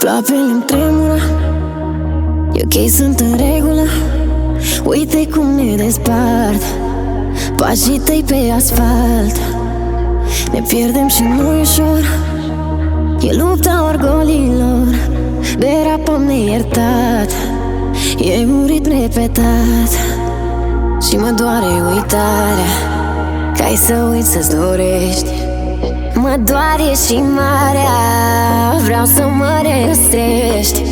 Ploapele îmi tremură. E ok, sunt în regulă. Uite cum ne despart Pașii tăi pe asfalt. Ne pierdem și nu ușor. E lupta orgolilor Derapăm neiertat E un ritm repetat Și mă doare uitarea Ca să uiți să-ți dorești Mă doare și marea. Vreau să mă răstrești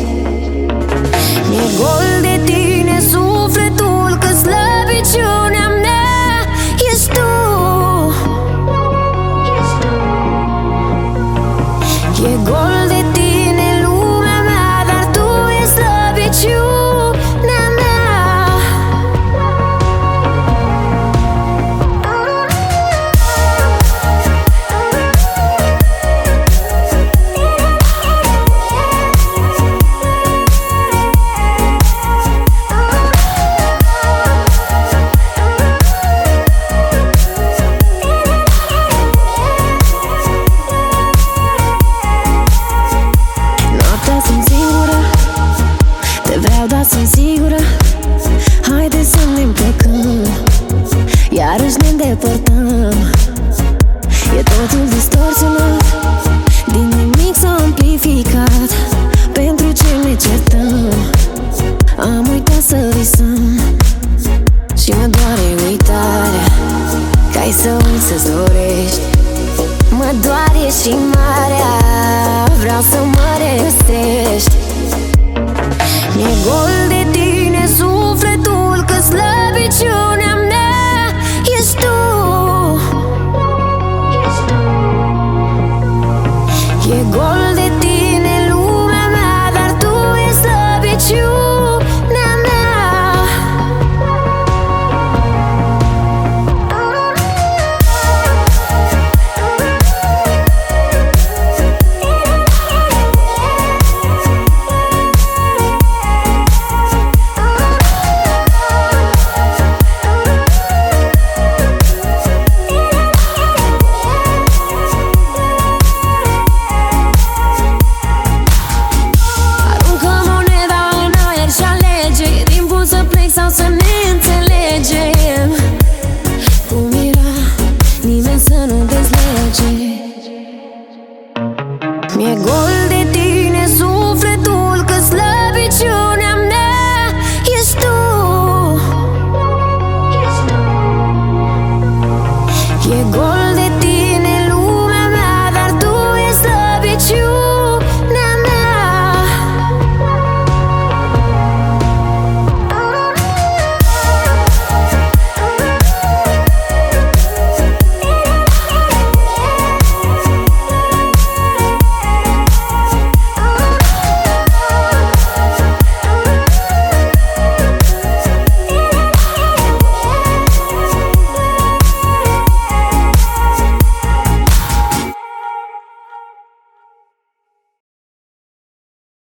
sunt sigură. Haide să ne împăcăm Iarăși ne îndepărtăm. E totul distorsionat Din nimic s-a amplificat. Pentru ce ne certăm? Am uitat să visăm. Și mă doare uitarea Ca să uiți să-ți dorești. Mă doare și marea Vreau să mă răstrești. Mi-e gol de Mi é gol de